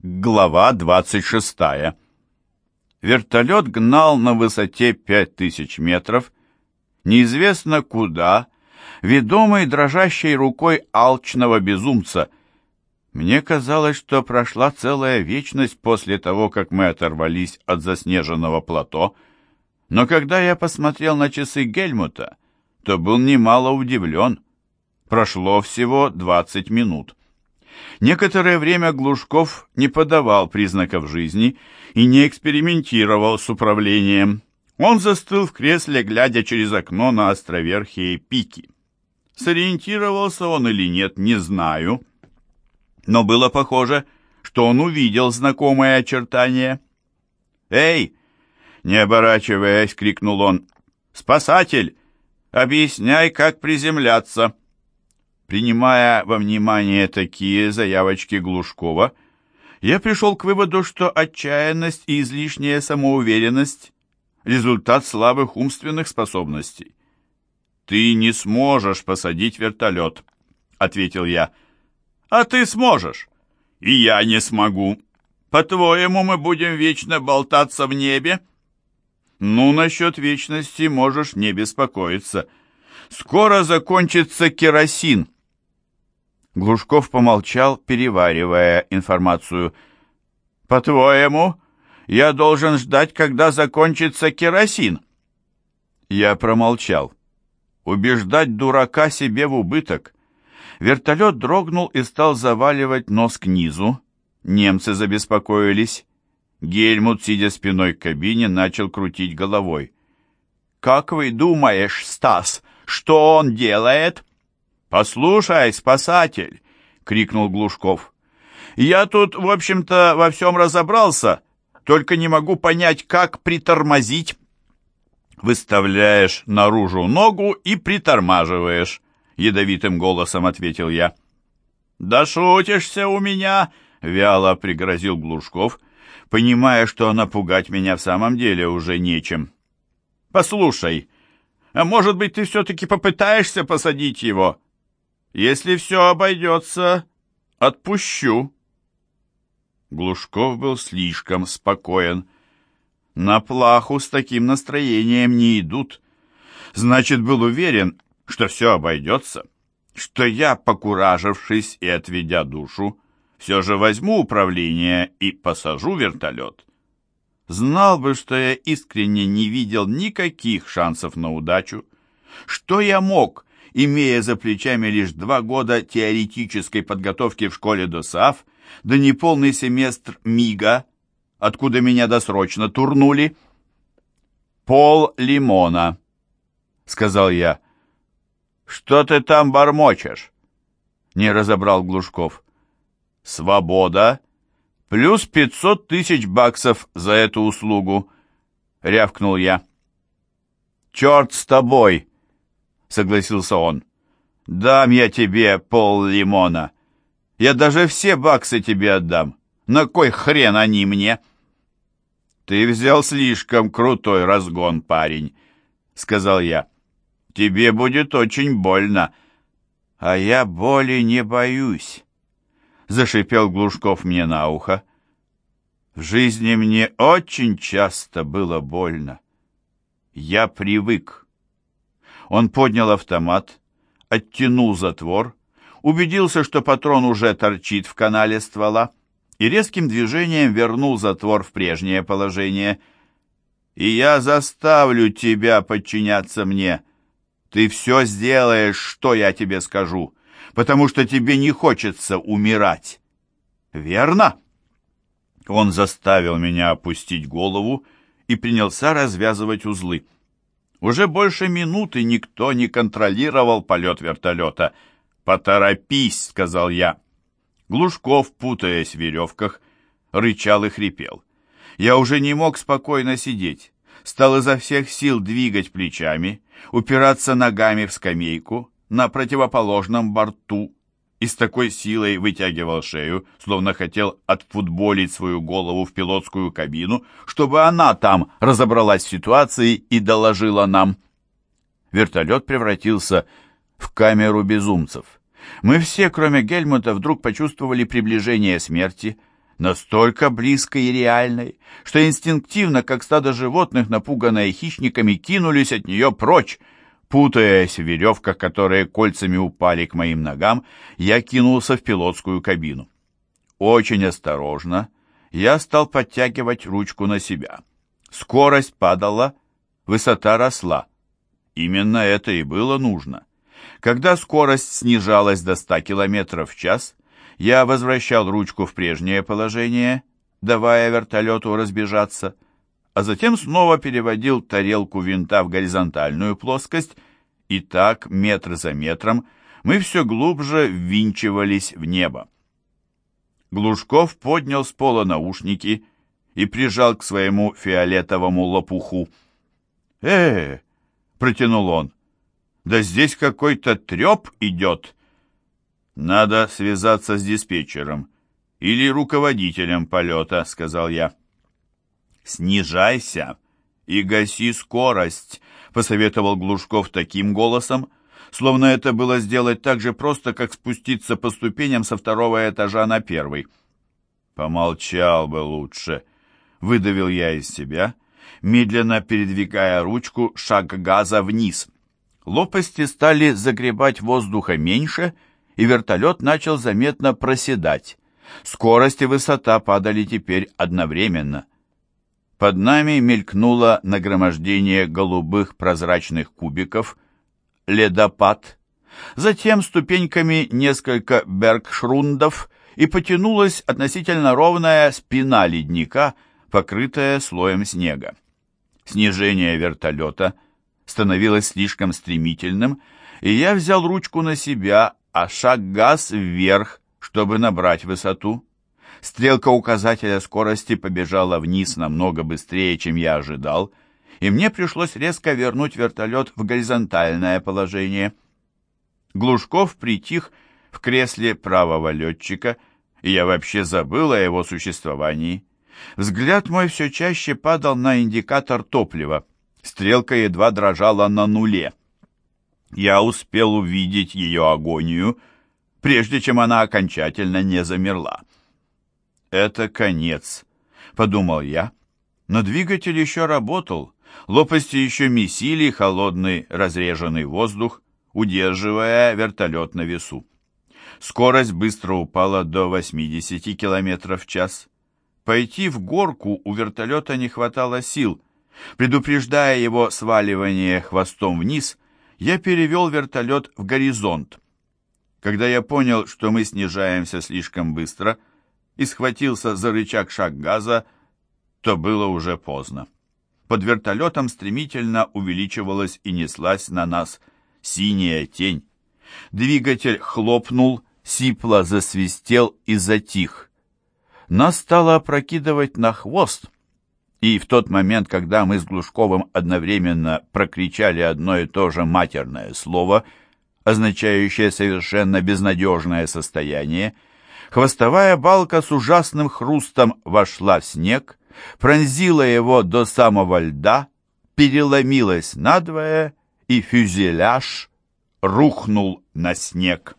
Глава 26. Вертолет гнал на высоте 5000 метров, неизвестно куда, ведомый дрожащей рукой алчного безумца. Мне казалось, что прошла целая вечность после того, как мы оторвались от заснеженного плато, но когда я посмотрел на часы Гельмута, то был немало удивлен. Прошло всего 20 минут. Некоторое время Глушков не подавал признаков жизни и не экспериментировал с управлением. Он застыл в кресле, глядя через окно на островерхие пики. Сориентировался он или нет, не знаю. Но было похоже, что он увидел знакомые очертания. «Эй!» — не оборачиваясь, крикнул он. «Спасатель! Объясняй, как приземляться!» Принимая во внимание такие заявочки Глушкова, я пришел к выводу, что отчаянность и излишняя самоуверенность – результат слабых умственных способностей. «Ты не сможешь посадить вертолет», — ответил я. «А ты сможешь». «И я не смогу. По-твоему, мы будем вечно болтаться в небе?» «Ну, насчет вечности можешь не беспокоиться. Скоро закончится керосин». Глушков помолчал, переваривая информацию. «По-твоему, я должен ждать, когда закончится керосин?» Я промолчал. Убеждать дурака себе в убыток. Вертолет дрогнул и стал заваливать нос к низу. Немцы забеспокоились. Гельмут, сидя спиной к кабине, начал крутить головой. «Как вы думаешь, Стас, что он делает?» «Послушай, спасатель!» — крикнул Глушков. «Я тут, в общем-то, во всем разобрался, только не могу понять, как притормозить». «Выставляешь наружу ногу и притормаживаешь», — ядовитым голосом ответил я. «Да шутишься у меня!» — вяло пригрозил Глушков, понимая, что напугать меня в самом деле уже нечем. «Послушай, а может быть, ты все-таки попытаешься посадить его?» Если все обойдется, отпущу. Глушков был слишком спокоен. На плаху с таким настроением не идут. Значит, был уверен, что все обойдется, что я, покуражившись и отведя душу, все же возьму управление и посажу вертолет. Знал бы, что я искренне не видел никаких шансов на удачу, что я мог, имея за плечами лишь два года теоретической подготовки в школе ДОСАФ, да неполный семестр МИГа, откуда меня досрочно турнули. «Пол лимона», — сказал я. «Что ты там бормочешь?» — не разобрал Глушков. «Свобода, плюс пятьсот тысяч баксов за эту услугу», — рявкнул я. «Черт с тобой!» — согласился он. «Дам я тебе пол лимона. Я даже все баксы тебе отдам. На кой хрен они мне?» «Ты взял слишком крутой разгон, парень», — сказал я. «Тебе будет очень больно». «А я боли не боюсь», — зашипел Глушков мне на ухо. «В жизни мне очень часто было больно. Я привык». Он поднял автомат, оттянул затвор, убедился, что патрон уже торчит в канале ствола, и резким движением вернул затвор в прежнее положение. «И я заставлю тебя подчиняться мне. Ты все сделаешь, что я тебе скажу, потому что тебе не хочется умирать. Верно?» Он заставил меня опустить голову и принялся развязывать узлы. Уже больше минуты никто не контролировал полет вертолета. «Поторопись», — сказал я. Глушков, путаясь в веревках, рычал и хрипел. Я уже не мог спокойно сидеть. Стал изо всех сил двигать плечами, упираться ногами в скамейку на противоположном борту и с такой силой вытягивал шею, словно хотел отфутболить свою голову в пилотскую кабину, чтобы она там разобралась в ситуации и доложила нам. Вертолет превратился в камеру безумцев. Мы все, кроме Гельмута, вдруг почувствовали приближение смерти. настолько близкой и реальной, что инстинктивно, как стадо животных, напуганное хищниками, кинулись от нее прочь. Путаясь в веревках, которые кольцами упали к моим ногам, я кинулся в пилотскую кабину. Очень осторожно я стал подтягивать ручку на себя. Скорость падала, высота росла. Именно это и было нужно. Когда скорость снижалась до 100 км в час, я возвращал ручку в прежнее положение, давая вертолету разбежаться, а затем снова переводил тарелку винта в горизонтальную плоскость, и так, метр за метром, мы все глубже ввинчивались в небо. Глушков поднял с пола наушники и прижал к своему фиолетовому лопуху. «Э-э!» — протянул он. «Да здесь какой-то треп идет!» «Надо связаться с диспетчером или руководителем полета», — сказал я. «Снижайся и гаси скорость», — посоветовал Глушков таким голосом, словно это было сделать так же просто, как спуститься по ступеням со второго этажа на первый. «Помолчал бы лучше», — выдавил я из себя, медленно передвигая ручку шаг газа вниз. Лопасти стали загребать воздуха меньше — и вертолет начал заметно проседать. Скорость и высота падали теперь одновременно. Под нами мелькнуло нагромождение голубых прозрачных кубиков, ледопад, затем ступеньками несколько бергшрундов и потянулась относительно ровная спина ледника, покрытая слоем снега. Снижение вертолета становилось слишком стремительным, и я взял ручку на себя, а шаг газ вверх, чтобы набрать высоту. Стрелка указателя скорости побежала вниз намного быстрее, чем я ожидал, и мне пришлось резко вернуть вертолет в горизонтальное положение. Глушков притих в кресле правого летчика, и я вообще забыл о его существовании. Взгляд мой все чаще падал на индикатор топлива. Стрелка едва дрожала на нуле я успел увидеть ее агонию, прежде чем она окончательно не замерла. «Это конец», — подумал я, но двигатель еще работал, лопасти еще месили холодный разреженный воздух, удерживая вертолет на весу. Скорость быстро упала до 80 км в час. Пойти в горку у вертолета не хватало сил. Предупреждая его сваливание хвостом вниз, я перевел вертолет в горизонт. Когда я понял, что мы снижаемся слишком быстро, и схватился за рычаг шаг газа, то было уже поздно. Под вертолетом стремительно увеличивалась и неслась на нас синяя тень. Двигатель хлопнул, сипло засвистел и затих. Нас стало опрокидывать на хвост — и в тот момент, когда мы с Глушковым одновременно прокричали одно и то же матерное слово, означающее совершенно безнадежное состояние, хвостовая балка с ужасным хрустом вошла в снег, пронзила его до самого льда, переломилась надвое, и фюзеляж рухнул на снег.